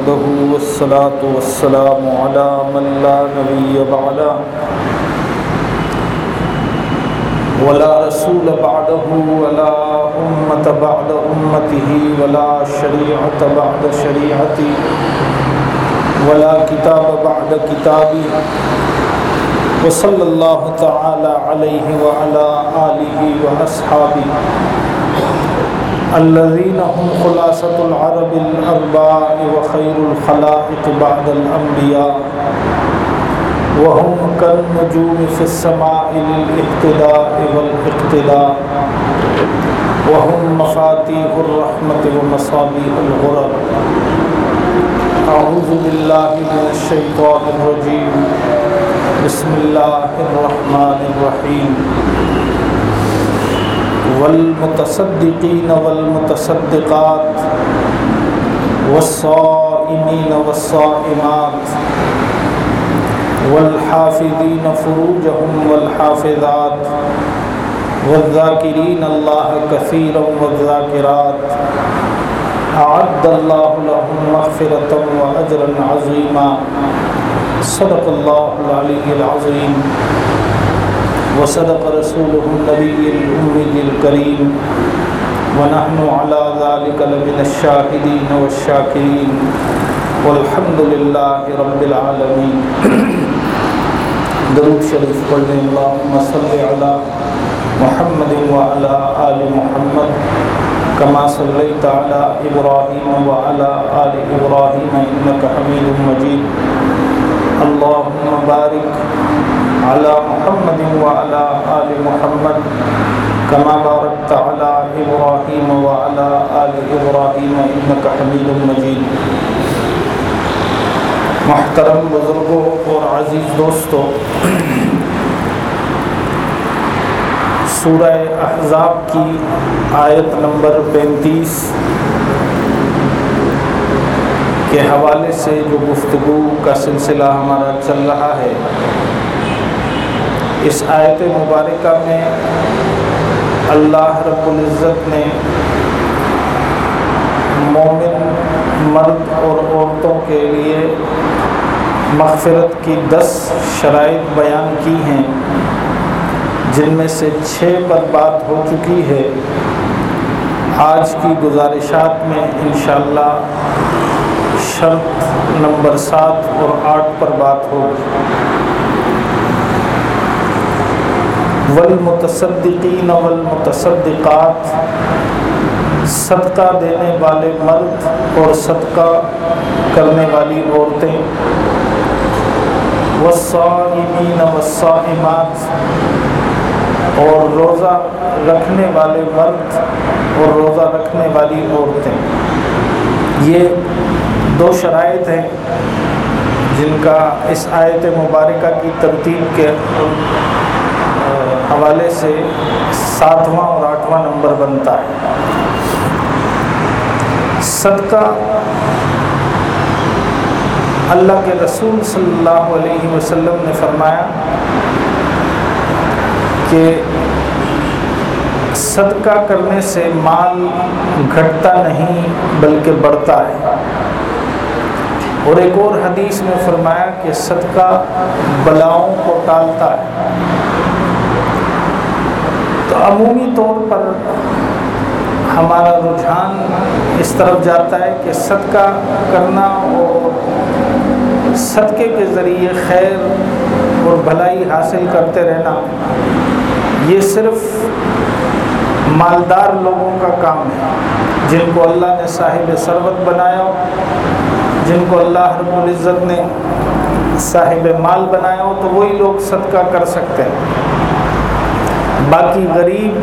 وحده والصلاة والسلام على من لا نبي بعده ولا رسول بعده ولا أمة بعد أمته ولا شريعة بعد شريعتي ولا كتاب بعد كتابي وصلى الله تعالى عليه وعلى آله وأصحابه الذين هم خلاصة العرب الأرباء وخير الخلائق بعد الأنبياء وهم كالنجوم في السماء للاهتداء والاقتداء وهم مفاتيح الرحمة ومصابيح الغرر أعوذ بالله من الشيطان الرجيم. بسم الله الرحمن الرحيم. والمتصدقين والمتصدقات والصائمين والصائمات والحافظين فروجهم والحافظات والذاكرين الله كثيرا والذاكرات أعد الله لهم مغفرة وأجرا عظيما صدق الله العلي العظيم وصدق رسوله النبي الأمي الكريم. ونحن على ذلك لمن الشاهدين والشاكرين. والحمد لله رب العالمين. درود شریف پڑھنے اللہم صلی علی محمد وعلى آل محمد كما صليت على إبراهيم وعلى آل إبراهيم إنك حميد مجيد اللهم بارك على محمد وعلى آل محمد كما باركت على إبراهيم وعلى آل إبراهيم إنك حميد مجيد. محترم بزرگوں اور عزیز دوستوں، سورہ احزاب کی آیت نمبر پینتیس کے حوالے سے جو گفتگو کا سلسلہ ہمارا چل رہا ہے، اس آیت مبارکہ میں اللہ رب العزت نے مومن، مرد اور عورتوں کے لیے مغفرت کی دس شرائط بیان کی ہیں۔ جن میں سے چھ پر بات ہو چکی ہے۔ آج کی گزارشات میں انشاءاللہ شرط نمبر سات اور آٹھ پر بات ہوگی۔ والمتصدقین والمتصدقات، صدقہ دینے والے مرد اور صدقہ کرنے والی عورتیں۔ والصائمین والصائمات اور روزہ رکھنے والے مرد اور روزہ رکھنے والی عورتیں۔ یہ دو شرائط ہیں جن کا اس آیت مبارکہ کی ترتیب کے حوالے سے ساتواں اور آٹھواں نمبر بنتا ہے۔ صدقہ اللہ کے رسول صلی اللہ علیہ وسلم نے فرمایا کہ صدقہ کرنے سے مال گھٹتا نہیں بلکہ بڑھتا ہے۔ اور ایک اور حدیث میں فرمایا کہ صدقہ بلاؤں کو ٹالتا ہے۔ تو عمومی طور پر ہمارا رجحان اس طرف جاتا ہے کہ صدقہ کرنا اور صدقے کے ذریعے خیر اور بھلائی حاصل کرتے رہنا، یہ صرف مالدار لوگوں کا کام ہے۔ جن کو اللہ نے صاحب ثروت بنایا جن کو اللہ رب العزت نے صاحب مال بنایا ہو تو وہی لوگ صدقہ کر سکتے ہیں۔ باقی غریب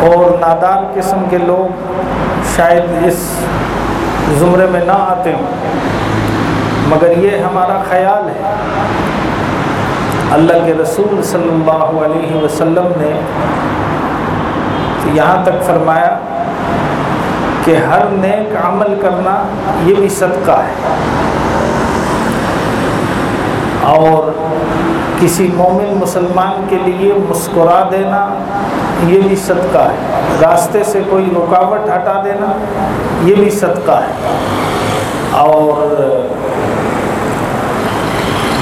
اور نادار قسم کے لوگ شاید اس زمرے میں نہ آتے ہوں۔ مگر یہ ہمارا خیال ہے۔ اللہ کے رسول صلی اللہ علیہ وسلم نے یہاں تک فرمایا کہ ہر نیک عمل کرنا یہ بھی صدقہ ہے۔ اور کسی مومن مسلمان کے لیے مسکرا دینا یہ بھی صدقہ ہے۔ راستے سے کوئی رکاوٹ ہٹا دینا یہ بھی صدقہ ہے۔ اور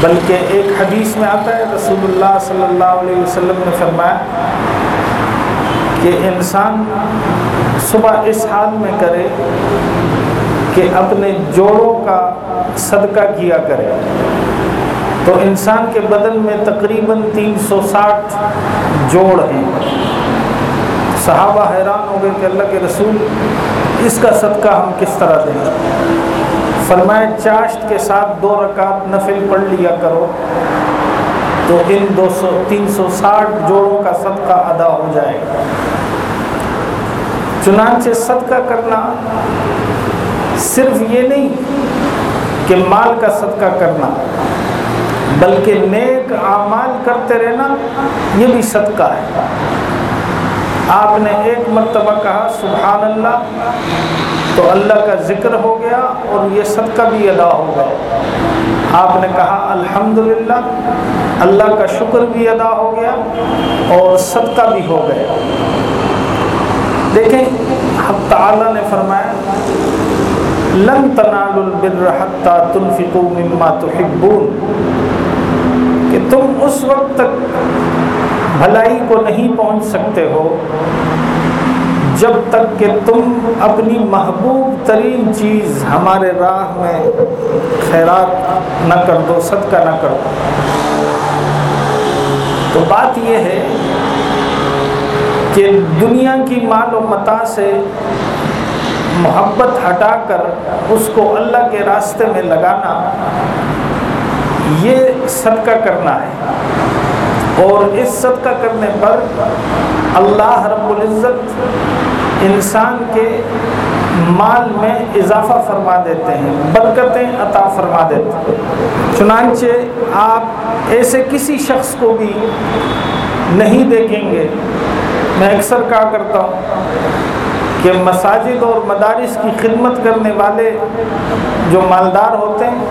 بلکہ ایک حدیث میں آتا ہے، رسول اللہ صلی اللہ علیہ وسلم نے فرمایا کہ انسان صبح اس حال میں کرے کہ اپنے جوڑوں کا صدقہ کیا کرے۔ تو انسان کے بدن میں تقریباً تین سو ساٹھ جوڑ ہیں۔ صحابہ حیران ہو گئے کہ اللہ کے رسول اس کا صدقہ ہم کس طرح دیں۔ فرمائے چاشت کے ساتھ دو رکعت نفل پڑھ لیا کرو، تو ان دو سو، تین سو ساٹھ جوڑوں کا صدقہ ادا ہو جائے۔ گا چنانچہ صدقہ کرنا صرف یہ نہیں کہ مال کا صدقہ کرنا، بلکہ نیک اعمال کرتے رہنا، یہ بھی صدقہ ہے۔ آپ نے ایک مرتبہ کہا سبحان اللہ تو اللہ کا ذکر ہو گیا اور یہ صدقہ بھی ادا ہو گیا۔ آپ نے کہا، الحمدللہ، اللہ کا شکر بھی ادا ہو گیا اور صدقہ بھی ہو گیا۔ دیکھیں حق تعالیٰ نے فرمایا لن تنالوا البر حتى تنفقوا مما تحبون، کہ تم اس وقت تک بھلائی کو نہیں پہنچ سکتے ہو، جب تک کہ تم اپنی محبوب ترین چیز ہمارے راہ میں خیرات نہ کر دو، صدقہ نہ کر دو۔ تو بات یہ ہے کہ دنیا کی مال و متا سے محبت ہٹا کر اس کو اللہ کے راستے میں لگانا یہ صدقہ کرنا ہے۔ اور اس صدقہ کرنے پر اللہ رب العزت انسان کے مال میں اضافہ فرما دیتے ہیں، برکتیں عطا فرما دیتے ہیں۔ چنانچہ آپ ایسے کسی شخص کو بھی نہیں دیکھیں گے میں اکثر کہا کرتا ہوں کہ مساجد اور مدارس کی خدمت کرنے والے جو مالدار ہوتے ہیں،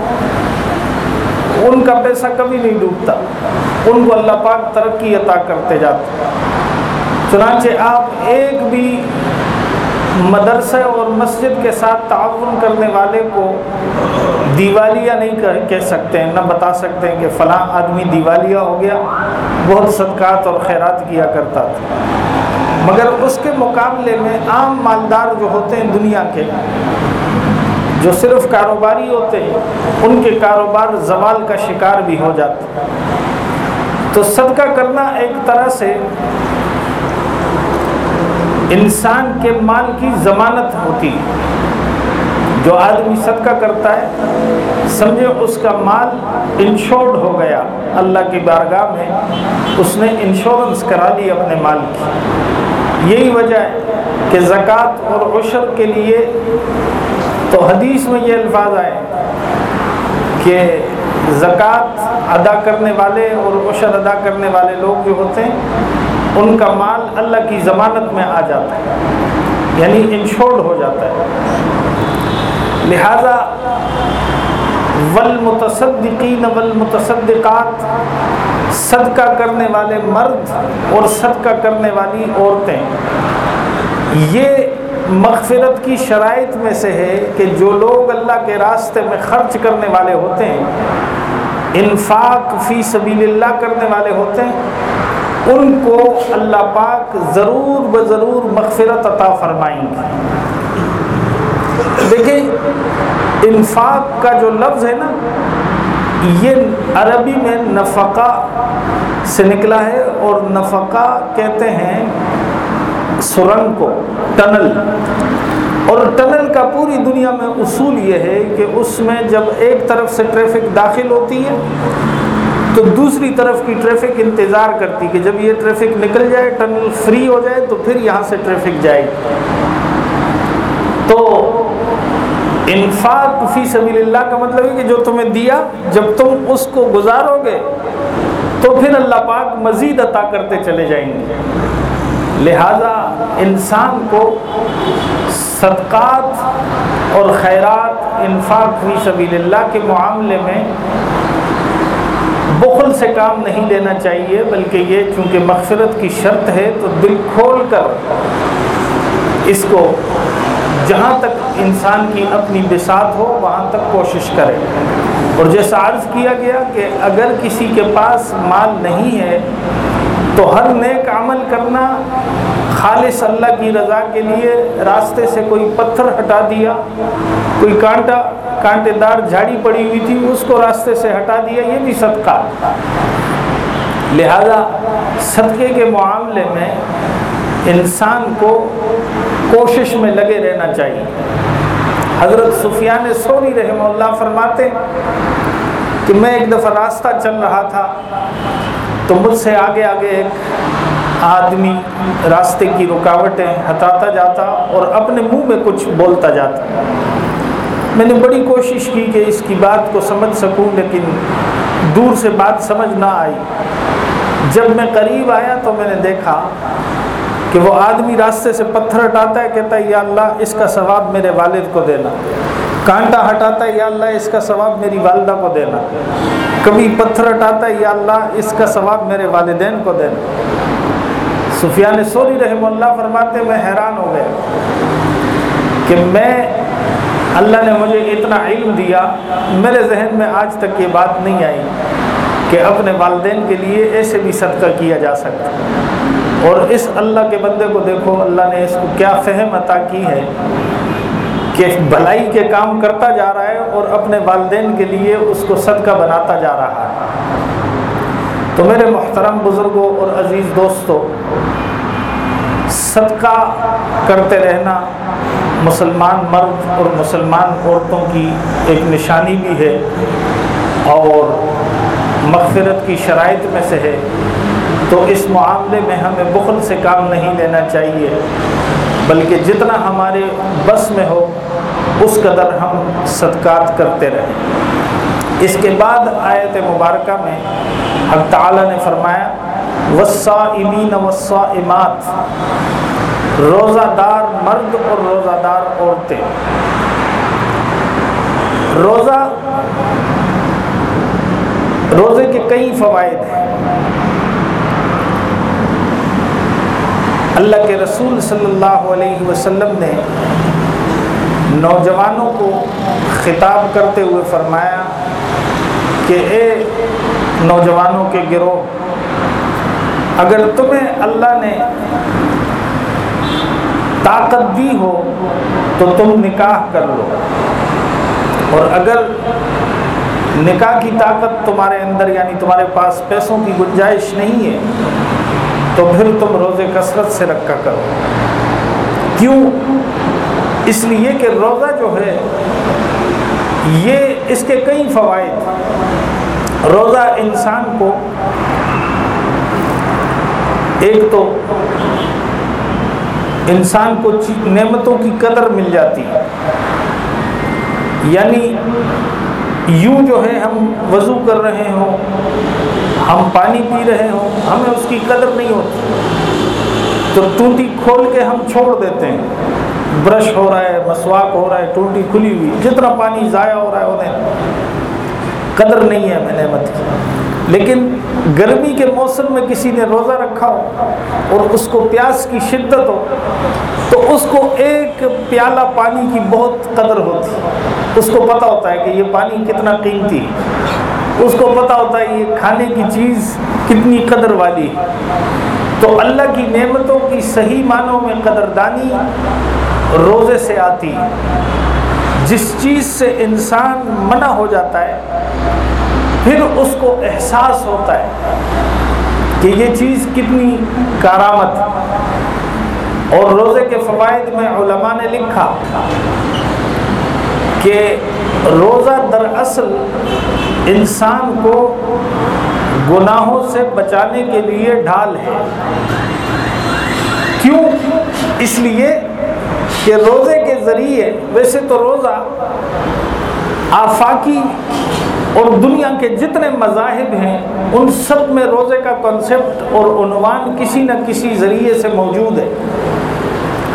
ان کا پیسہ کبھی نہیں ڈوبتا۔ ان کو اللہ پاک ترقی عطا کرتے جاتے چنانچہ آپ ایک بھی مدرسے اور مسجد کے ساتھ تعاون کرنے والے کو دیوالیہ نہیں کہہ سکتے ہیں، نہ بتا سکتے ہیں کہ فلاں آدمی دیوالیہ ہو گیا، بہت صدقات اور خیرات کیا کرتا تھا۔ مگر اس کے مقابلے میں عام مالدار جو ہوتے ہیں دنیا کے، جو صرف کاروباری ہوتے ہیں، ان کے کاروبار زوال کا شکار بھی ہو جاتے ہیں۔ تو صدقہ کرنا ایک طرح سے انسان کے مال کی ضمانت ہوتی جو آدمی صدقہ کرتا ہے، سمجھے اس کا مال انشورڈ ہو گیا۔ اللہ کی بارگاہ میں اس نے انشورنس کرا لی اپنے مال کی۔ یہی وجہ ہے کہ زکوٰۃ اور عشر کے لیے تو حدیث میں یہ الفاظ آئے کہ زکوٰۃ ادا کرنے والے اور عشر ادا کرنے والے لوگ جو ہوتے ہیں، ان کا مال اللہ کی ضمانت میں آ جاتا ہے یعنی انشورڈ ہو جاتا ہے۔ لہذا والمتصدقین والمتصدقات، صدقہ کرنے والے مرد اور صدقہ کرنے والی عورتیں۔ یہ مغفرت کی شرائط میں سے ہے کہ جو لوگ اللہ کے راستے میں خرچ کرنے والے ہوتے ہیں، انفاق فی سبیل اللہ کرنے والے ہوتے ہیں، ان کو اللہ پاک ضرور بضرور مغفرت عطا فرمائیں گے۔ دیکھیں انفاق کا جو لفظ ہے نا، یہ عربی میں نفقہ سے نکلا ہے اور نفقہ کہتے ہیں سرنگ کو، ٹنل۔ اور ٹنل کا پوری دنیا میں اصول یہ ہے کہ اس میں جب ایک طرف سے ٹریفک داخل ہوتی ہے، تو دوسری طرف کی ٹریفک انتظار کرتی کہ جب یہ ٹریفک نکل جائے، ٹنل فری ہو جائے، تو پھر یہاں سے ٹریفک جائے۔ تو انفاق فی سبیل اللہ کا مطلب ہے کہ جو تمہیں دیا، جب تم اس کو گزارو گے تو پھر اللہ پاک مزید عطا کرتے چلے جائیں گے۔ لہذا انسان کو صدقات اور خیرات انفاق فی سبیل اللہ کے معاملے میں بخل سے کام نہیں لینا چاہیے، بلکہ یہ چونکہ مغفرت کی شرط ہے، تو دل کھول کر اس کو جہاں تک انسان کی اپنی بساط ہو، وہاں تک کوشش کرے۔ اور جیسا عرض کیا گیا کہ اگر کسی کے پاس مال نہیں ہے، تو ہر نیک عمل کرنا خالص اللہ کی رضا کے لیے راستے سے کوئی پتھر ہٹا دیا، کوئی کانٹا، کانٹے دار جھاڑی پڑی ہوئی تھی، اس کو راستے سے ہٹا دیا، یہ بھی صدقہ۔ لہذا صدقے کے معاملے میں انسان کو کوشش میں لگے رہنا چاہیے۔ حضرت سفیان سوری رحمہ اللہ فرماتے کہ میں ایک دفعہ راستہ چل رہا تھا تو مجھ سے آگے آگے ایک آدمی راستے کی رکاوٹیں ہٹاتا جاتا اور اپنے منہ میں کچھ بولتا جاتا۔ میں نے بڑی کوشش کی کہ اس کی بات کو سمجھ سکوں لیکن دور سے بات سمجھ نہ آئی۔ جب میں قریب آیا تو میں نے دیکھا کہ وہ آدمی راستے سے پتھر ہٹاتا ہے، کہتا ہے، یا اللہ، اس کا ثواب میرے والد کو دینا۔ کانٹا ہٹاتا ہے، یا اللہ، اس کا ثواب میری والدہ کو دینا۔ کبھی پتھر ہٹاتا ہے، یا اللہ، اس کا ثواب میرے والدین کو دینا۔ سفیان سوری رحم اللہ فرماتے میں حیران ہو گیا کہ میں، اللہ نے مجھے اتنا علم دیا، میرے ذہن میں آج تک یہ بات نہیں آئی کہ اپنے والدین کے لیے ایسے بھی صدقہ کیا جا سکتا۔ اور اس اللہ کے بندے کو دیکھو، اللہ نے اس کو کیا فہم عطا کی ہے کہ بھلائی کے کام کرتا جا رہا ہے اور اپنے والدین کے لیے اس کو صدقہ بناتا جا رہا ہے۔ تو میرے محترم بزرگوں اور عزیز دوستوں، صدقہ کرتے رہنا مسلمان مرد اور مسلمان عورتوں کی ایک نشانی بھی ہے اور مغفرت کی شرائط میں سے ہے۔ تو اس معاملے میں ہمیں بخل سے کام نہیں لینا چاہیے، بلکہ جتنا ہمارے بس میں ہو، اس قدر ہم صدقات کرتے رہیں۔ اس کے بعد آیت مبارکہ میں حق تعالیٰ نے فرمایا وسا امین وسا امات روزہ دار مرد اور روزہ دار عورتیں۔ روزہ، روزے کے کئی فوائد ہیں۔ اللہ کے رسول صلی اللہ علیہ وسلم نے نوجوانوں کو خطاب کرتے ہوئے فرمایا کہ اے نوجوانوں کے گروہ، اگر تمہیں اللہ نے طاقت دی ہو تو تم نکاح کر لو۔ اور اگر نکاح کی طاقت تمہارے اندر یعنی تمہارے پاس پیسوں کی گنجائش نہیں ہے تو پھر تم روزے کثرت سے رکھا کرو۔ کیوں؟ اس لیے کہ روزہ جو ہے، یہ اس کے کئی فوائد روزہ انسان کو ایک تو انسان کو نعمتوں کی قدر مل جاتی ہے۔ یعنی یوں جو ہے، ہم وضو کر رہے ہوں ہم پانی پی رہے ہوں، ہمیں اس کی قدر نہیں ہوتی۔ تو ٹوٹی کھول کے ہم چھوڑ دیتے ہیں۔ برش ہو رہا ہے، مسواک ہو رہا ہے، ٹوٹی کھلی ہوئی۔ جتنا پانی ضائع ہو رہا ہے، انہیں قدر نہیں ہے میں نعمت کی۔ لیکن گرمی کے موسم میں کسی نے روزہ رکھا ہو اور اس کو پیاس کی شدت ہو، تو اس کو ایک پیالہ پانی کی بہت قدر ہوتی۔ اس کو پتہ ہوتا ہے کہ یہ پانی کتنا قیمتی ہے۔ اس کو پتہ ہوتا ہے یہ کھانے کی چیز کتنی قدر والی ہے۔ تو اللہ کی نعمتوں کی صحیح معنوں میں قدردانی روزے سے آتی ہے۔ جس چیز سے انسان منع ہو جاتا ہے، پھر اس کو احساس ہوتا ہے کہ یہ چیز کتنی کارآمد اور روزے کے فوائد میں علماء نے لکھا کہ روزہ دراصل انسان کو گناہوں سے بچانے کے لیے ڈھال ہے۔ کیوں؟ اس لیے کہ روزے کے ذریعے ویسے تو روزہ آفاقی اور دنیا کے جتنے مذاہب ہیں، ان سب میں روزے کا کنسپٹ اور عنوان کسی نہ کسی ذریعے سے موجود ہے۔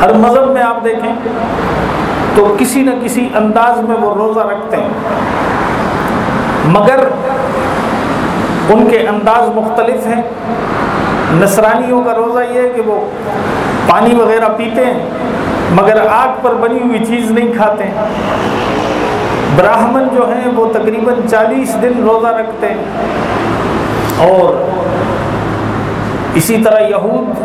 ہر مذہب میں آپ دیکھیں تو کسی نہ کسی انداز میں وہ روزہ رکھتے ہیں۔ مگر ان کے انداز مختلف ہیں۔ نصرانیوں کا روزہ یہ ہے کہ وہ پانی وغیرہ پیتے ہیں، مگر آگ پر بنی ہوئی چیز نہیں کھاتے براہمن جو ہیں، وہ تقریباً چالیس دن روزہ رکھتے ہیں۔ اور اسی طرح یہود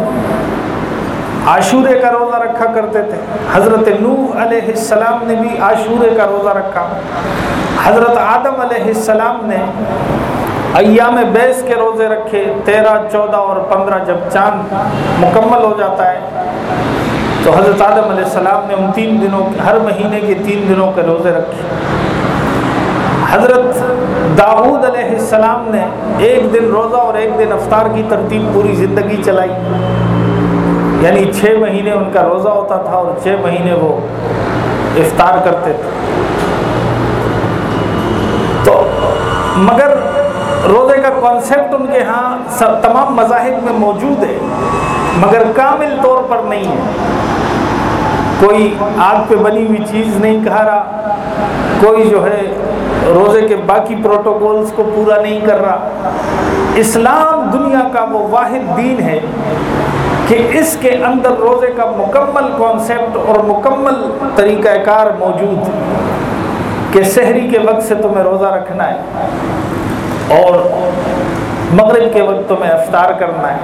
عاشورے کا روزہ رکھا کرتے تھے۔ حضرت نوح علیہ السلام نے بھی عاشورے کا روزہ رکھا۔ حضرت آدم علیہ السلام نے ایام بیس کے روزے رکھے، تیرہ، چودہ اور پندرہ جب چاند مکمل ہو جاتا ہے، تو حضرت آدم علیہ السلام نے ان تین دنوں ہر مہینے کے تین دنوں کے روزے رکھے۔ حضرت داود علیہ السلام نے ایک دن روزہ اور ایک دن افطار کی ترتیب پوری زندگی چلائی۔ یعنی چھ مہینے ان کا روزہ ہوتا تھا اور چھ مہینے وہ افطار کرتے تھے۔ مگر روزے کا کانسیپٹ ان کے ہاں تمام مذاہب میں موجود ہے، مگر کامل طور پر نہیں ہے۔ کوئی آگ پہ بنی ہوئی چیز نہیں کھا رہا، کوئی جو ہے روزے کے باقی پروٹوکولز کو پورا نہیں کر رہا۔ اسلام دنیا کا وہ واحد دین ہے کہ اس کے اندر روزے کا مکمل کانسیپٹ اور مکمل طریقہ کار موجود۔ کہ شہری کے وقت سے تمہیں روزہ رکھنا ہے اور مغرب کے وقت تمہیں افطار کرنا ہے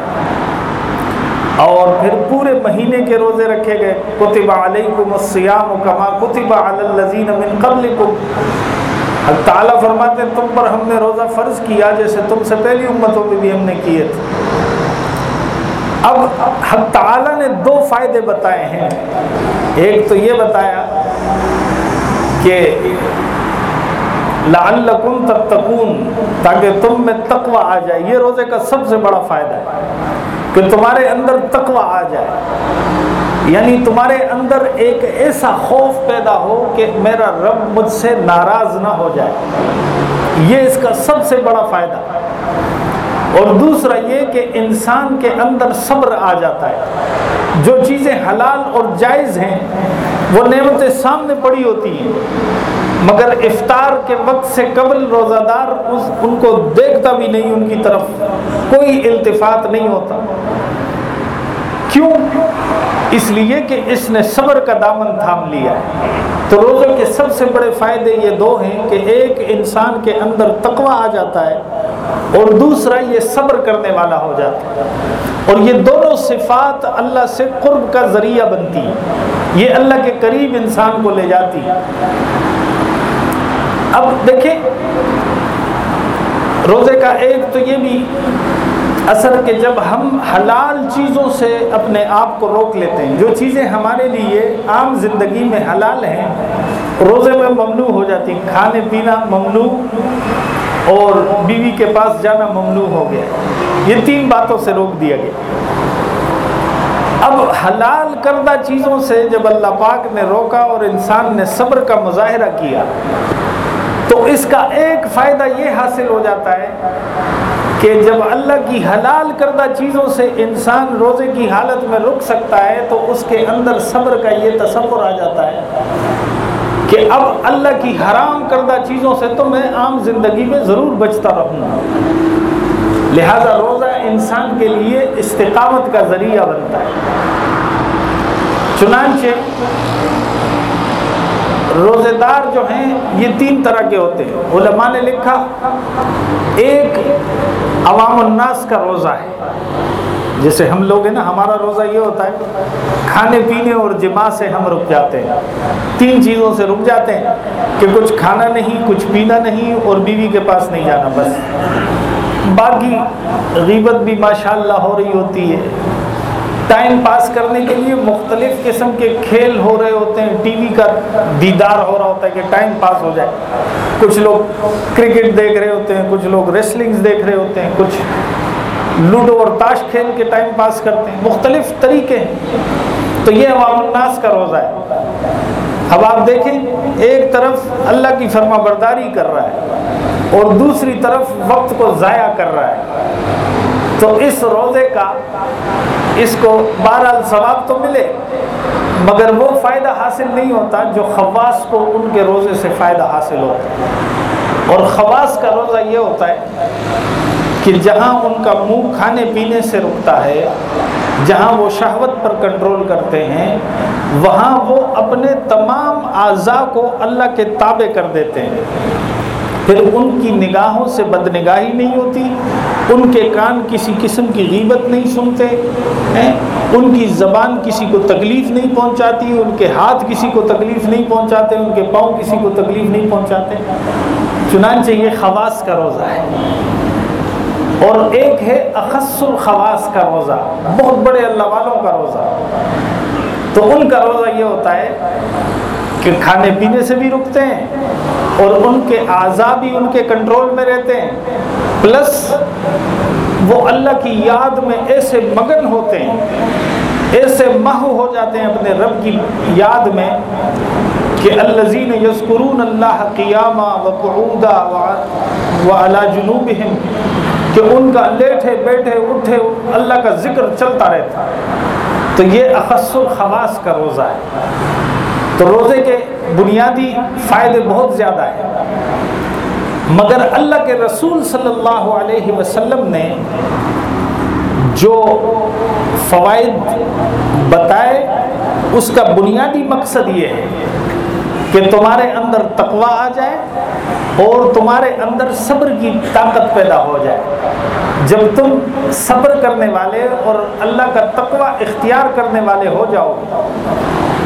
اور پھر پورے مہینے کے روزے رکھے گئے۔ کتبہ علیکم السیام کما کتبہ علی الذین من قبلکم۔ حق تعالیٰ فرماتے ہیں، تم پر ہم نے روزہ فرض کیا، جیسے تم سے پہلی امتوں میں بھی ہم نے کیے تھے۔ اب حق تعالیٰ نے دو فائدے بتائے ہیں۔ ایک تو یہ بتایا کہ لعلکم تتقون، تاکہ تم میں تقوی آ جائے۔ یہ روزے کا سب سے بڑا فائدہ ہے کہ تمہارے اندر تقوی آ جائے۔ یعنی تمہارے اندر ایک ایسا خوف پیدا ہو کہ میرا رب مجھ سے ناراض نہ ہو جائے۔ یہ اس کا سب سے بڑا فائدہ اور دوسرا یہ کہ انسان کے اندر صبر آ جاتا ہے۔ جو چیزیں حلال اور جائز ہیں، وہ نعمتیں سامنے پڑی ہوتی ہیں۔ مگر افطار کے وقت سے قبل روزہ دار اس ان کو دیکھتا بھی نہیں، ان کی طرف کوئی التفات نہیں ہوتا۔ کیوں؟ اس لیے کہ اس نے صبر کا دامن تھام لیا۔ ہے تو روزوں کے سب سے بڑے فائدے یہ دو ہیں کہ ایک انسان کے اندر تقوی آ جاتا ہے اور دوسرا یہ صبر کرنے والا ہو جاتا ہے۔ اور یہ دونوں صفات اللہ سے قرب کا ذریعہ بنتی ہیں۔ یہ اللہ کے قریب انسان کو لے جاتی ہے اب دیکھیں، روزے کا ایک تو یہ بھی اثر کہ جب ہم حلال چیزوں سے اپنے آپ کو روک لیتے ہیں، جو چیزیں ہمارے لیے عام زندگی میں حلال ہیں، روزے میں ممنوع ہو جاتی ہیں، کھانے پینا ممنوع اور بیوی کے پاس جانا ممنوع ہو گیا۔ یہ تین باتوں سے روک دیا گیا۔ اب حلال کردہ چیزوں سے جب اللہ پاک نے روکا اور انسان نے صبر کا مظاہرہ کیا تو اس کا ایک فائدہ یہ حاصل ہو جاتا ہے کہ جب اللہ کی حلال کردہ چیزوں سے انسان روزے کی حالت میں رک سکتا ہے تو اس کے اندر صبر کا یہ تصور آ جاتا ہے کہ اب اللہ کی حرام کردہ چیزوں سے تو میں عام زندگی میں ضرور بچتا رہوں۔ گا لہذا روزہ انسان کے لیے استقامت کا ذریعہ بنتا ہے۔ چنانچہ روزے دار جو ہیں، یہ تین طرح کے ہوتے ہیں۔ علماء نے لکھا، ایک عوام الناس کا روزہ ہے۔ جیسے ہم لوگ ہیں نا، ہمارا روزہ یہ ہوتا ہے، کھانے پینے اور جمع سے ہم رک جاتے ہیں۔ تین چیزوں سے رک جاتے ہیں کہ کچھ کھانا نہیں، کچھ پینا نہیں اور بیوی کے پاس نہیں جانا، بس۔ باقی غیبت بھی ماشاءاللہ ہو رہی ہوتی ہے۔ ٹائم پاس کرنے کے لیے مختلف قسم کے کھیل ہو رہے ہوتے ہیں، ٹی وی کا دیدار ہو رہا ہوتا ہے کہ ٹائم پاس ہو جائے۔ کچھ لوگ کرکٹ دیکھ رہے ہوتے ہیں، کچھ لوگ ریسلنگز دیکھ رہے ہوتے ہیں، کچھ لوڈو اور تاش کھیل کے ٹائم پاس کرتے ہیں۔ مختلف طریقے ہیں۔ تو یہ عوام الناس کا روزہ ہے۔ اب آپ دیکھیں، ایک طرف اللہ کی فرما برداری کر رہا ہے اور دوسری طرف وقت کو ضائع کر رہا ہے۔ تو اس روزے کا اس کو بہرحال ثواب تو ملے، مگر وہ فائدہ حاصل نہیں ہوتا جو خواص کو ان کے روزے سے فائدہ حاصل ہوتا اور خواص کا روزہ یہ ہوتا ہے کہ جہاں ان کا منہ کھانے پینے سے رکتا ہے، جہاں وہ شہوت پر کنٹرول کرتے ہیں، وہاں وہ اپنے تمام اعضاء کو اللہ کے تابع کر دیتے ہیں۔ پھر ان کی نگاہوں سے بد نگاہی نہیں ہوتی، ان کے کان کسی قسم کی غیبت نہیں سنتے، ہیں؟ ان کی زبان کسی کو تکلیف نہیں پہنچاتی، ان کے ہاتھ کسی کو تکلیف نہیں پہنچاتے، ان کے پاؤں کسی کو تکلیف نہیں پہنچاتے۔ چنانچہ یہ خواص کا روزہ ہے۔ اور ایک ہے اخص الخواص کا روزہ، بہت بڑے اللہ والوں کا روزہ۔ تو ان کا روزہ یہ ہوتا ہے کہ کھانے پینے سے بھی رکتے ہیں اور ان کے اعضاء بھی ان کے کنٹرول میں رہتے ہیں۔ پلس وہ اللہ کی یاد میں ایسے مگن ہوتے ہیں، ایسے مح ہو جاتے ہیں اپنے رب کی یاد میں کہ الزین یسکرون اللہ قیامہ و قعودہ و علا جنوب کہ ان کا لیٹے بیٹھے اٹھے اللہ کا ذکر چلتا رہتا۔ تو یہ اخص الخواص کا روزہ ہے۔ تو روزے کے بنیادی فائدے بہت زیادہ ہیں۔ مگر اللہ کے رسول صلی اللہ علیہ وسلم نے جو فوائد بتائے، اس کا بنیادی مقصد یہ ہے کہ تمہارے اندر تقوا آ جائے اور تمہارے اندر صبر کی طاقت پیدا ہو جائے۔ جب تم صبر کرنے والے اور اللہ کا تقوا اختیار کرنے والے ہو جاؤ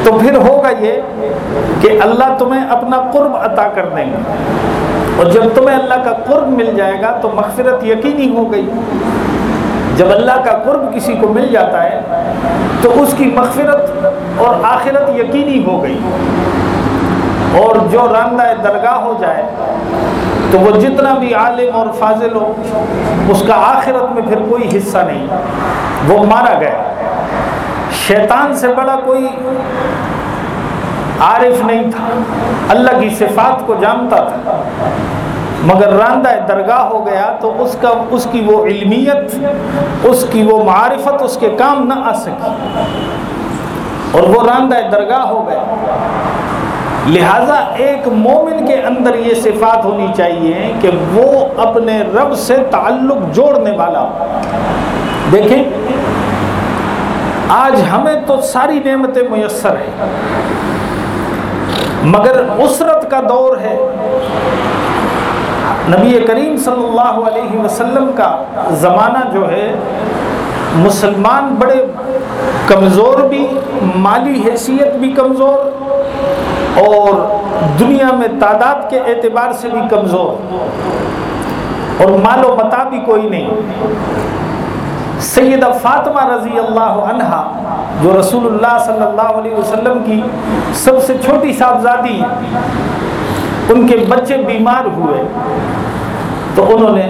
تو پھر ہوگا یہ کہ اللہ تمہیں اپنا قرب عطا کر دیں گے۔ اور جب تمہیں اللہ کا قرب مل جائے گا تو مغفرت یقینی ہو گئی۔ جب اللہ کا قرب کسی کو مل جاتا ہے تو اس کی مغفرت اور آخرت یقینی ہو گئی۔ اور جو راندہ درگاہ ہو جائے تو وہ جتنا بھی عالم اور فاضل ہو، اس کا آخرت میں پھر کوئی حصہ نہیں۔ وہ مارا گیا۔ شیطان سے بڑا کوئی عارف نہیں تھا۔ اللہ کی صفات کو جانتا تھا۔ مگر راندہ درگاہ ہو گیا تو اس کا، اس کی وہ علمیت، اس کی وہ معرفت اس کے کام نہ آ سکی۔ اور وہ راندہ درگاہ ہو گیا۔ لہٰذا ایک مومن کے اندر یہ صفات ہونی چاہیے کہ وہ اپنے رب سے تعلق جوڑنے والا ہو۔ دیکھیں آج ہمیں تو ساری نعمتیں میسر ہیں۔ مگر عسرت کا دور ہے۔ نبی کریم صلی اللہ علیہ وسلم کا زمانہ جو ہے، مسلمان بڑے کمزور بھی، مالی حیثیت بھی کمزور، اور دنیا میں تعداد کے اعتبار سے بھی کمزور۔ اور مال و متا بھی کوئی نہیں۔ سیدہ فاطمہ رضی اللہ عنہ جو رسول اللہ صلی اللہ علیہ وسلم کی سب سے چھوٹی صاحبزادی، ان کے بچے بیمار ہوئے، تو انہوں نے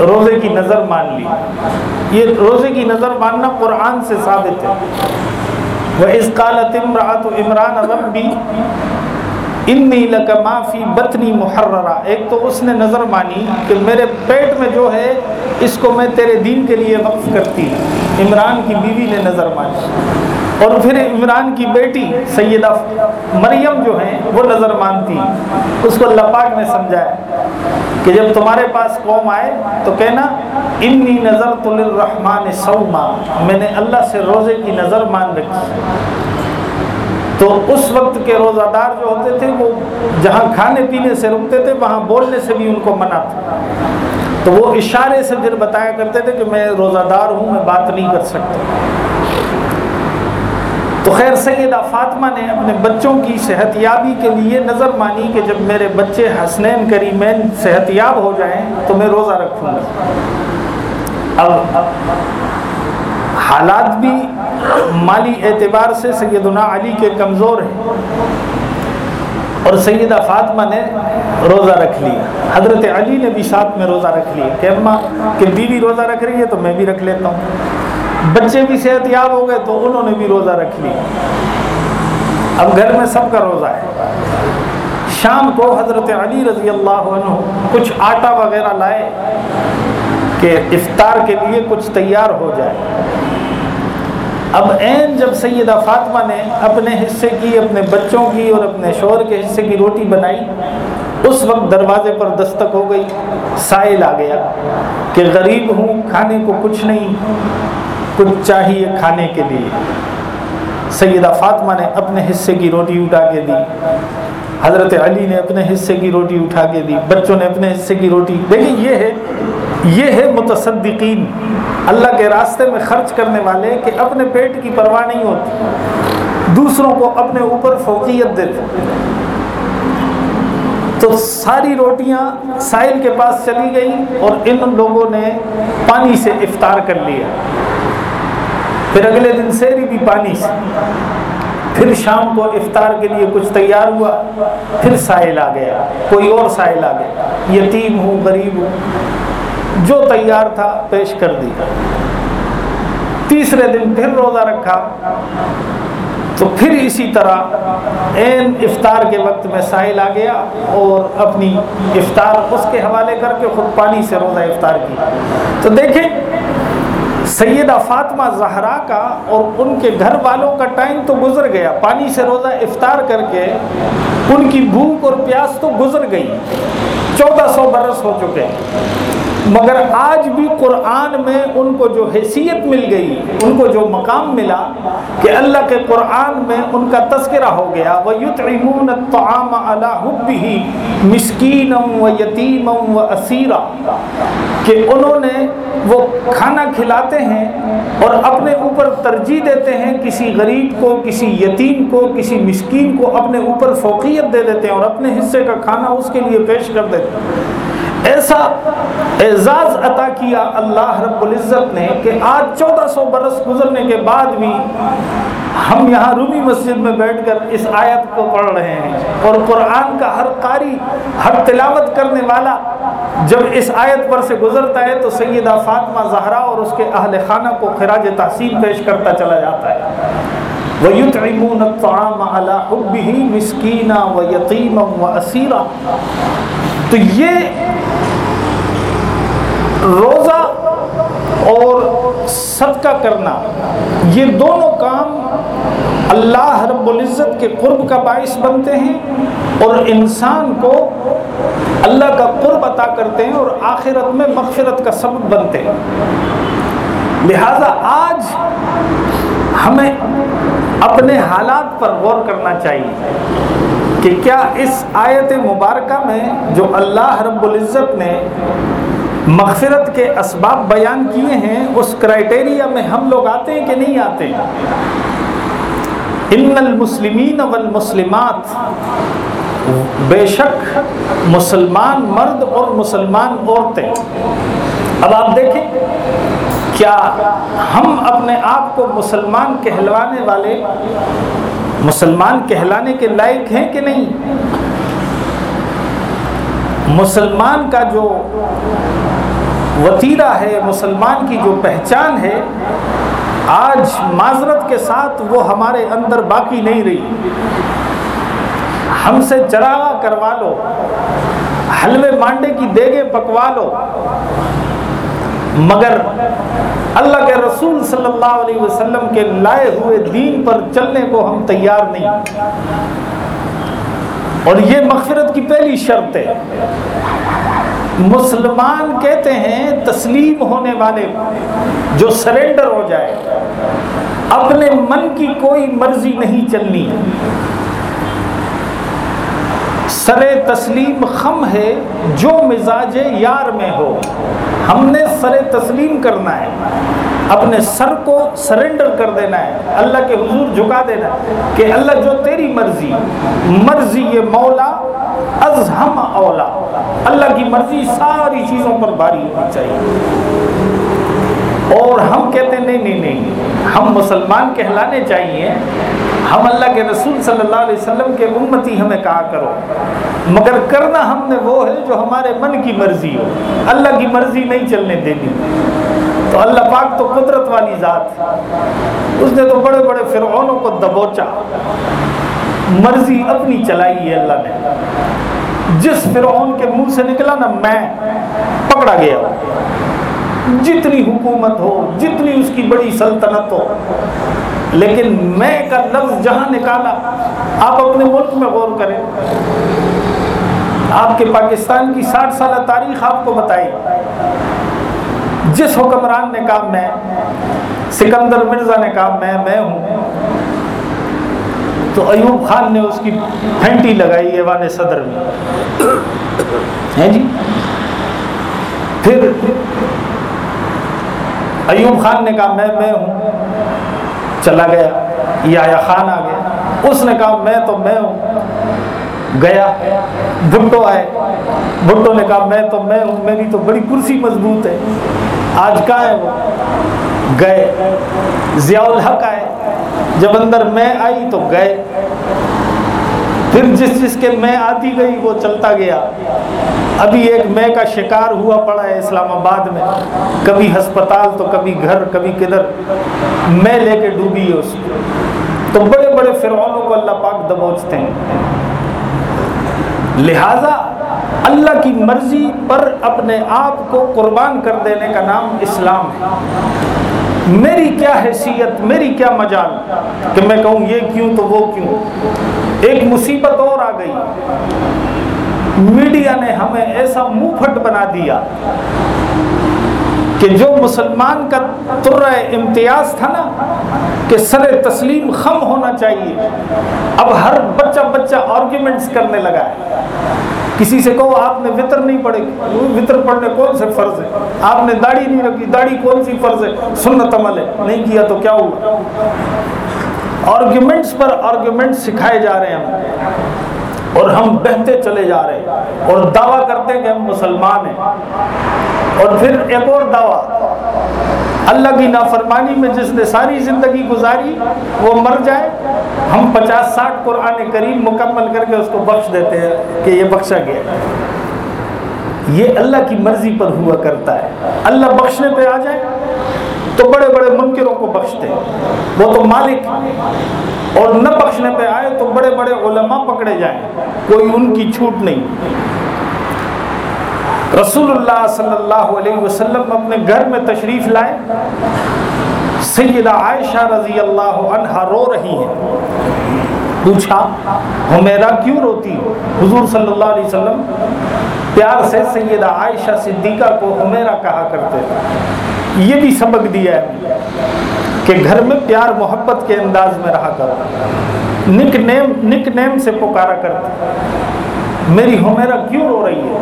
روزے کی نظر مان لی۔ یہ روزے کی نظر ماننا قرآن سے ثابت ہے۔ وہ اس قالت امراۃ عمران ربی انی لکا معافی بطنی محررہ ایک تو اس نے نظر مانی کہ میرے پیٹ میں جو ہے، اس کو میں تیرے دین کے لیے وقف کرتی۔ عمران کی بیوی نے نظر مانی۔ اور پھر عمران کی بیٹی سیدہ مریم جو ہیں، وہ نظر مانتی۔ اس کو اللہ پاک نے سمجھایا کہ جب تمہارے پاس قوم آئے تو کہنا انی نظر تو للرحمن سوما میں نے اللہ سے روزے کی نظر مان رکھی۔ تو اس وقت کے روزہ دار جو ہوتے تھے وہ جہاں کھانے پینے سے رکتے تھے، وہاں بولنے سے بھی ان کو منع تھا۔ تو وہ اشارے سے پھر بتایا کرتے تھے کہ میں روزہ دار ہوں، میں بات نہیں کر سکتا۔ تو خیر، سیدہ فاطمہ نے اپنے بچوں کی صحت یابی کے لیے نظر مانی کہ جب میرے بچے حسنین کریمین صحت یاب ہو جائیں تو میں روزہ رکھوں گا۔ اب حالات بھی مالی اعتبار سے سیدنا علی کے کمزور ہیں۔ اور سیدہ فاطمہ نے روزہ رکھ لیا۔ حضرت علی نے بھی ساتھ میں روزہ رکھ لیا۔ کہ اماں کہ بیوی روزہ رکھ رہی ہے تو میں بھی رکھ لیتا ہوں۔ بچے بھی صحت یاب ہو گئے تو انہوں نے بھی روزہ رکھ لیا۔ اب گھر میں سب کا روزہ ہے۔ شام کو حضرت علی رضی اللہ عنہ کچھ آٹا وغیرہ لائے کہ افطار کے لیے کچھ تیار ہو جائے۔ اب این جب سیدہ فاطمہ نے اپنے حصے کی، اپنے بچوں کی اور اپنے شور کے حصے کی روٹی بنائی، اس وقت دروازے پر دستک ہو گئی، سائل آ گیا کہ غریب ہوں، کھانے کو کچھ نہیں، کچھ چاہیے کھانے کے لیے۔ سیدہ فاطمہ نے اپنے حصے کی روٹی اٹھا کے دی۔ حضرت علی نے اپنے حصے کی روٹی اٹھا کے دی۔ بچوں نے اپنے حصے کی روٹی۔ دیکھیں، یہ ہے یہ ہے متصدقین، اللہ کے راستے میں خرچ کرنے والے کہ اپنے پیٹ کی پرواہ نہیں ہوتی، دوسروں کو اپنے اوپر فوقیت دیتے۔ تو ساری روٹیاں ساحل کے پاس چلی گئی اور ان لوگوں نے پانی سے افطار کر لیا۔ پھر اگلے دن سیری بھی پانی سے۔ پھر شام کو افطار کے لیے کچھ تیار ہوا۔ پھر ساحل آ گیا، کوئی اور ساحل آ گیا۔ یتیم ہوں، غریب ہوں۔ جو تیار تھا پیش کر دیا تیسرے دن پھر روزہ رکھا۔ تو پھر اسی طرح این افطار کے وقت میں ساحل آ گیا اور اپنی افطار اس کے حوالے کر کے خود پانی سے روزہ افطار کی تو دیکھیں، سیدہ فاطمہ زہرا کا اور ان کے گھر والوں کا ٹائم تو گزر گیا۔ پانی سے روزہ افطار کر کے ان کی بھوک اور پیاس تو گزر گئی۔ چودہ سو برس ہو چکے۔ مگر آج بھی قرآن میں ان کو جو حیثیت مل گئی، ان کو جو مقام ملا کہ اللہ کے قرآن میں ان کا تذکرہ ہو گیا وہ یوتعمون الطعام علی حبه مسکینا و یتیما و اسیرا کہ انہوں نے وہ کھانا کھلاتے ہیں اور اپنے اوپر ترجیح دیتے ہیں، کسی غریب کو، کسی یتیم کو، کسی مسکین کو اپنے اوپر فوقیت دے دیتے ہیں اور اپنے حصے کا کھانا اس کے لیے پیش کر دیتے ہیں۔ ایسا اعزاز عطا کیا اللہ رب العزت نے کہ آج چودہ سو برس گزرنے کے بعد بھی ہم یہاں رومی مسجد میں بیٹھ کر اس آیت کو پڑھ رہے ہیں اور قرآن کا ہر قاری، ہر تلاوت کرنے والا جب اس آیت پر سے گزرتا ہے تو سیدہ فاطمہ زہرا اور اس کے اہل خانہ کو خراج تحصیل پیش کرتا چلا جاتا ہے۔ وَيُطْعِمُونَ الطَّعَامَ عَلَىٰ حُبِّهِ مِسْكِينًا وَيَتِيمًا وَأَسِيرًا۔ تو یہ روزہ اور صدقہ کرنا، یہ دونوں کام اللہ رب العزت کے قرب کا باعث بنتے ہیں اور انسان کو اللہ کا قرب عطا کرتے ہیں اور آخرت میں مغفرت کا سبب بنتے ہیں۔ لہذا آج ہمیں اپنے حالات پر غور کرنا چاہیے کہ کیا اس آیت مبارکہ میں جو اللہ رب العزت نے مغفرت کے اسباب بیان کیے ہیں، اس کرائٹیریا میں ہم لوگ آتے ہیں کہ نہیں آتے ان المسلمین والمسلمات، بے شک مسلمان مرد اور مسلمان عورتیں۔ اب آپ دیکھیں، کیا ہم اپنے آپ کو مسلمان کہلوانے والے، مسلمان کہلانے کے لائق ہیں کہ نہیں؟ مسلمان کا جو وطیرہ ہے مسلمان کی جو پہچان ہے، آج معذرت کے ساتھ وہ ہمارے اندر باقی نہیں رہی۔ ہم سے چراغا کروا لو، حلوے مانڈے کی دیگے پکوا لو۔ مگر اللہ کے رسول صلی اللہ علیہ وسلم کے لائے ہوئے دین پر چلنے کو ہم تیار نہیں۔ اور یہ مغفرت کی پہلی شرط ہے۔ مسلمان کہتے ہیں تسلیم ہونے والے جو سرنڈر ہو جائے، اپنے من کی کوئی مرضی نہیں چلنی۔ سر تسلیم خم ہے جو مزاج یار میں ہو۔ ہم نے سر تسلیم کرنا ہے۔ اپنے سر کو سرنڈر کر دینا ہے۔ اللہ کے حضور جھکا دینا ہے کہ اللہ جو تیری مرضی مرضی یہ مولا، از ہم اولا۔ اللہ کی مرضی ساری چیزوں پر باری ہونی چاہیے۔ اور ہم کہتے ہیں، نہیں نہیں نہیں، ہم مسلمان کہلانے چاہیے۔ ہم اللہ کے رسول صلی اللہ علیہ وسلم کے امتی ہمیں کہا کرو۔ مگر کرنا ہم نے وہ ہے جو ہمارے من کی مرضی ہو۔ اللہ کی مرضی نہیں چلنے دینی۔ تو اللہ پاک تو قدرت والی ذات۔ اس نے تو بڑے بڑے فرعونوں کو دبوچا۔ مرضی اپنی چلائی ہے اللہ نے۔ جس فرعون کے منہ سے نکلا نا میں پکڑا گیا جتنی حکومت ہو، جتنی اس کی بڑی سلطنت ہو۔ لیکن میں کا لفظ جہاں نکالا، آپ اپنے ملک میں غور کریں۔ آپ کے پاکستان کی ساٹھ سالہ تاریخ آپ کو بتائی جس حکمران نے کہا میں، سکندر مرزا نے کہا میں میں ہوں۔ تو ایوب خان نے اس کی پھینٹی لگائی ایوان صدر میں۔ ہیں جی؟ پھر ایوب خان نے کہا، میں میں ہوں۔ چلا گیا۔ یا خان آ گیا۔ اس نے کہا، میں تو میں ہوں۔ گیا۔ بھٹو آئے۔ بھٹو نے کہا، میں تو میں ہوں۔ میری تو بڑی کرسی مضبوط ہے۔ آج کہاں ہے وہ؟ گئے۔ ضیاء الحق آئے۔ جب اندر میں آئی تو گئے۔ پھر جس جس کے میں آتی گئی وہ چلتا گیا۔ ابھی ایک میں کا شکار ہوا پڑا ہے اسلام آباد میں۔ کبھی ہسپتال تو کبھی گھر، کبھی کدھر۔ میں لے کے ڈوبی ہے اس تو بڑے بڑے فرعونوں کو اللہ پاک دبوچتے ہیں۔ لہذا اللہ کی مرضی پر اپنے آپ کو قربان کر دینے کا نام اسلام ہے۔ میری کیا حیثیت، میری کیا مجال؟ کہ میں کہوں یہ کیوں تو وہ کیوں؟ ایک مصیبت اور آ گئی۔ میڈیا نے ہمیں ایسا منہ پھٹ بنا دیا کہ جو مسلمان کا تر امتیاز تھا نا، کہ سر تسلیم خم ہونا چاہیے۔ اب ہر بچہ بچہ آرگیومنٹس کرنے لگا ہے۔ کسی سے کہو آپ نے وطر نہیں پڑھے، وطر پڑھنے کون سے فرض ہے؟ آپ نے داڑھی نہیں رکھی، داڑھی کون سی فرض ہے؟ سنت عمل ہے، نہیں کیا تو کیا ہوا؟ آرگیومنٹس پر آرگیومنٹ سکھائے جا رہے ہیں اور ہم بہتے چلے جا رہے ہیں۔ اور دعویٰ کرتے ہیں کہ ہم مسلمان ہیں۔ اور پھر ایک اور دعویٰ، اللہ کی نافرمانی میں جس نے ساری زندگی گزاری، وہ مر جائے ہم پچاس ساٹھ قرآن کریم مکمل کر کے اس کو بخش دیتے ہیں کہ یہ بخشا گیا یہ اللہ کی مرضی پر ہوا کرتا ہے۔ اللہ بخشنے پہ آ جائے تو بڑے بڑے منکروں کو بخشتے وہ تو مالک اور نہ بخشنے پہ آئے تو بڑے بڑے علماء پکڑے جائیں۔ کوئی ان کی چھوٹ نہیں۔ رسول اللہ صلی اللہ علیہ وسلم اپنے گھر میں تشریف لائے۔ سیدہ عائشہ رضی اللہ عنہ رو رہی ہیں۔ پوچھا ہمیرا کیوں روتی حضور صلی اللہ علیہ وسلم، پیار سے سیدہ عائشہ صدیقہ کو ہمیرا کہا کرتے تھے۔ یہ بھی سبق دیا ہے کہ گھر میں پیار محبت کے انداز میں رہا کرو۔ نک نیم نک نیم سے پکارا کرتے۔ میری ہمیرا کیوں رو رہی ہے؟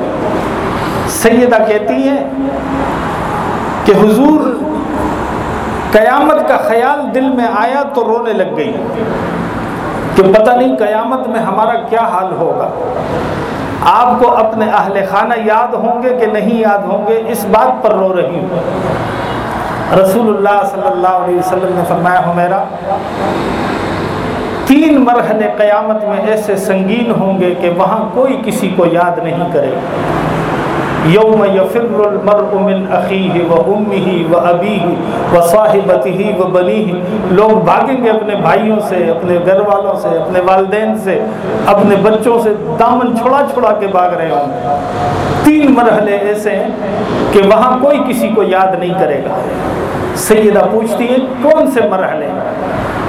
سیدہ کہتی ہے کہ حضور قیامت کا خیال دل میں آیا تو رونے لگ گئی کہ پتہ نہیں قیامت میں ہمارا کیا حال ہوگا۔ آپ کو اپنے اہل خانہ یاد ہوں گے کہ نہیں یاد ہوں گے؟ اس بات پر رو رہی ہوں۔ رسول اللہ صلی اللہ علیہ وسلم نے فرمایا، ہو میرا، تین مرحلے قیامت میں ایسے سنگین ہوں گے کہ وہاں کوئی کسی کو یاد نہیں کرے۔ یوم یفر المرء من اخیہ و امہ و ابیہ و صاحبتہ و بنیہ لوگ بھاگیں گے اپنے بھائیوں سے، اپنے گھر والوں سے، اپنے والدین سے، اپنے بچوں سے دامن چھڑا چھڑا کے بھاگ رہے ہوں۔ گے تین مرحلے ایسے ہیں کہ وہاں کوئی کسی کو یاد نہیں کرے گا۔ سیدہ پوچھتی ہے کون سے مرحلے؟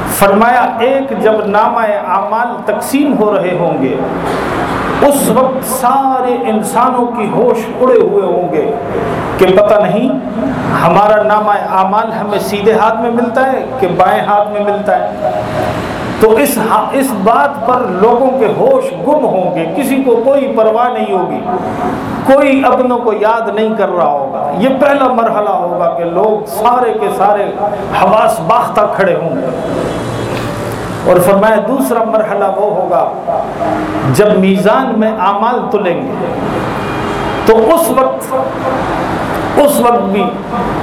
فرمایا، ایک جب نامہ اعمال تقسیم ہو رہے ہوں گے اس وقت سارے انسانوں کی ہوش اڑے ہوئے ہوں گے کہ پتہ نہیں ہمارا نامہ اعمال ہمیں سیدھے ہاتھ میں ملتا ہے کہ بائیں ہاتھ میں ملتا ہے۔ تو اس اس بات پر لوگوں کے ہوش گم ہوں گے، کسی کو کوئی پرواہ نہیں ہوگی۔ کوئی اپنوں کو یاد نہیں کر رہا ہوگا۔ یہ پہلا مرحلہ ہوگا کہ لوگ سارے کے سارے حواس باختہ کھڑے ہوں گے۔ اور فرمایا دوسرا مرحلہ وہ ہوگا جب میزان میں اعمال تلیں گے، تو اس وقت اس وقت بھی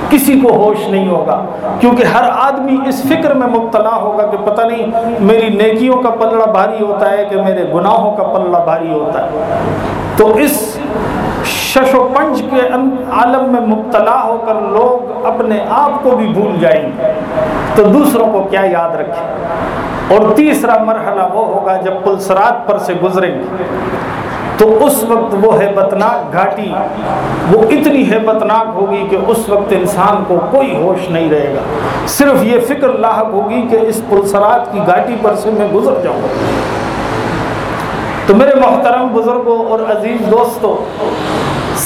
کسی کو ہوش نہیں ہوگا، کیونکہ ہر آدمی اس فکر میں مبتلا ہوگا کہ پتہ نہیں میری نیکیوں کا پلڑا بھاری ہوتا ہے کہ میرے گناہوں کا پلڑا بھاری ہوتا ہے۔ تو اس شش و پنج کے عالم میں مبتلا ہو کر لوگ اپنے آپ کو بھی بھول جائیں گے۔ تو دوسروں کو کیا یاد رکھیں؟ اور تیسرا مرحلہ وہ ہوگا جب پلسرات پر سے گزریں گے۔ تو اس وقت وہ ہیبتناک گھاٹی، وہ اتنی ہیبتناک ہوگی کہ اس وقت انسان کو کوئی ہوش نہیں رہے گا۔ صرف یہ فکر لاحق ہوگی کہ اس پلسرات کی گھاٹی پر سے میں گزر جاؤں۔ تو میرے محترم بزرگوں اور عزیز دوستوں،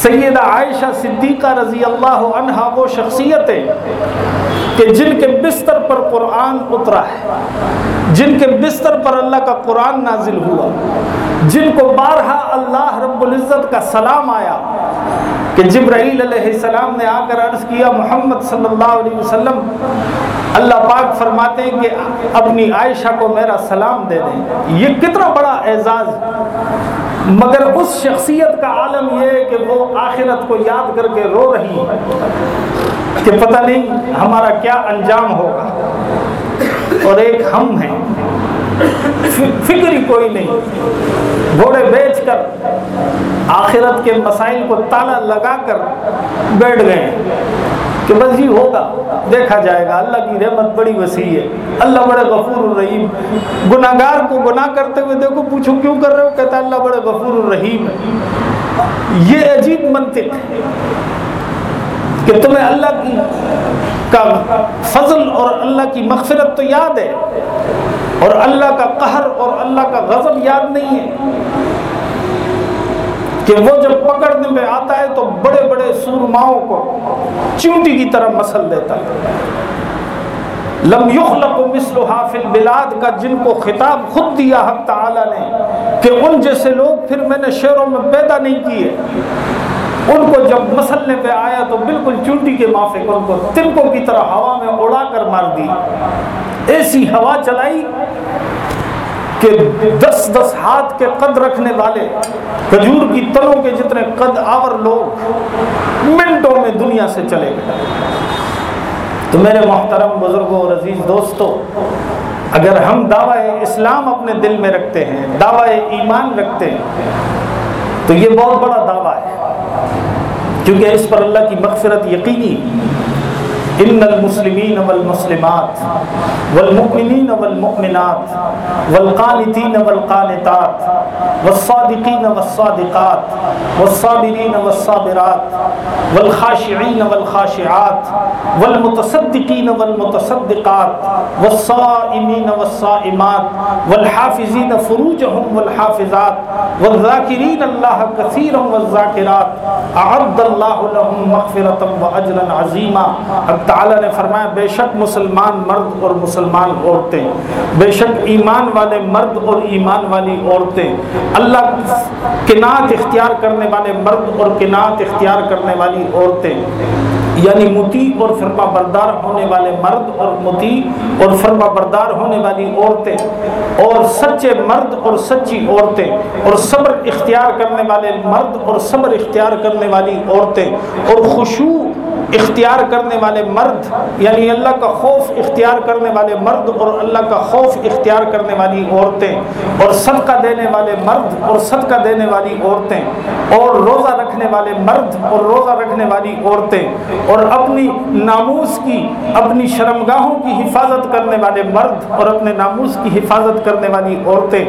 سیدہ عائشہ صدیقہ رضی اللہ عنہا وہ شخصیتیں کہ جن کے بستر پر قرآن اترا ہے، جن کے بستر پر اللہ کا قرآن نازل ہوا، جن کو بارہا اللہ رب العزت کا سلام آیا کہ جبرائیل علیہ السلام نے آ کر عرض کیا، محمد صلی اللہ علیہ وسلم، اللہ پاک فرماتے ہیں کہ اپنی عائشہ کو میرا سلام دے دیں۔ یہ کتنا بڑا اعزاز۔ مگر اس شخصیت کا عالم یہ ہے کہ وہ آخرت کو یاد کر کے رو رہی ہے کہ پتہ نہیں ہمارا کیا انجام ہوگا۔ اور ایک ہم ہیں۔ فکر ہی کوئی نہیں۔ گھوڑے بیچ کر آخرت کے مسائل کو تالا لگا کر بیٹھ گئے۔ کہ بس جی ہوگا، دیکھا جائے گا۔ اللہ کی رحمت بڑی وسیع ہے۔ اللہ بڑے غفور الرحیم گناہ گار کو گناہ کرتے ہوئے دیکھو، پوچھو کیوں کر رہے ہو؟ کہتا اللہ بڑے غفور الرحیم ہے۔ یہ عجیب منطق ہے کہ تمہیں اللہ کی کا فضل اور اللہ کی مغفرت تو یاد ہے۔ اور اللہ کا قہر اور اللہ کا غضب یاد نہیں ہے کہ وہ جب پکڑنے میں آتا ہے تو بڑے بڑے سورماؤں کو چونٹی کی طرح مسل دیتا ہے۔ لم یخلق مثل حافل بلاد کا جن کو خطاب خود دیا حق تعالی نے کہ ان جیسے لوگ پھر میں نے شہروں میں پیدا نہیں کیے۔ ان کو جب مسلنے پہ آیا تو بالکل چونٹی کے مافک ان کو تنکوں کی طرح ہوا میں اڑا کر مار دی۔ ایسی ہوا چلائی کہ دس دس ہاتھ کے قد رکھنے والے، کھجور کی تلوں کے جتنے قد آور لوگ منٹوں میں دنیا سے چلے گئے۔ تو میرے محترم بزرگوں اور عزیز دوستوں، اگر ہم دعوی اسلام اپنے دل میں رکھتے ہیں، دعوی ایمان رکھتے ہیں، تو یہ بہت بڑا دعویٰ ہے۔ کیونکہ اس پر اللہ کی مغفرت یقینی ان المسلمین والمسلمات والمؤمنین والمؤمنات والقانتین والقانتات والصادقین والصادقات والصابرین والصابرات والخاشعین والخاشعات والمتصدقین والمتصدقات والصائمین والصائمات والحافظین فروجهم والحافظات والذاکرین اللہ کثیرا والذاکرات اعد اللہ لهم مغفرتا واجرا عظیما تعالیٰ نے فرمایا، بے شک مسلمان مرد اور مسلمان عورتیں، بے شک ایمان والے مرد اور ایمان والی عورتیں، اللہ کنات اختیار کرنے والے مرد اور کنات اختیار کرنے والی عورتیں یعنی متی اور فرما بردار ہونے والے مرد اور متی اور فرما بردار ہونے والی عورتیں، اور سچے مرد اور سچی عورتیں، اور صبر اختیار کرنے والے مرد اور صبر اختیار کرنے والی عورتیں، اور خوشو اختیار کرنے والے مرد یعنی اللہ کا خوف اختیار کرنے والے مرد اور اللہ کا خوف اختیار کرنے والی عورتیں، اور صدقہ دینے والے مرد اور صدقہ دینے والی عورتیں، اور روزہ رکھنے والے مرد اور روزہ رکھنے والی عورتیں، اور اپنی ناموس کی، اپنی شرمگاہوں کی حفاظت کرنے والے مرد اور اپنے ناموس کی حفاظت کرنے والی عورتیں،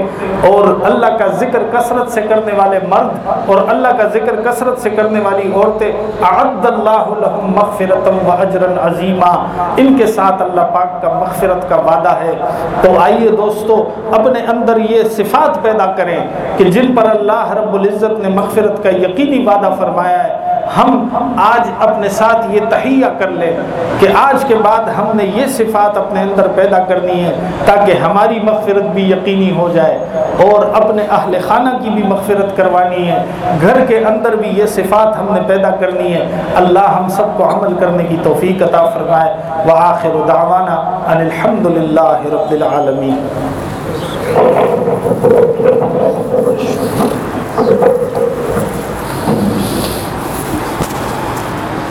اور اللہ کا ذکر کثرت سے کرنے والے مرد اور اللہ کا ذکر کثرت سے کرنے والی عورتیں، اعد اللہ لهم مغفرت و اجرن عظیمہ ان کے ساتھ اللہ پاک کا مغفرت کا وعدہ ہے۔ تو آئیے دوستو، اپنے اندر یہ صفات پیدا کریں کہ جن پر اللہ رب العزت نے مغفرت کا یقینی وعدہ فرمایا ہے۔ ہم آج اپنے ساتھ یہ تہیہ کر لیں کہ آج کے بعد ہم نے یہ صفات اپنے اندر پیدا کرنی ہے تاکہ ہماری مغفرت بھی یقینی ہو جائے اور اپنے اہل خانہ کی بھی مغفرت کروانی ہے۔ گھر کے اندر بھی یہ صفات ہم نے پیدا کرنی ہے اللہ ہم سب کو عمل کرنے کی توفیق عطا فرمائے۔ وآخر دعوانا ان الحمد للہ رب العالمین۔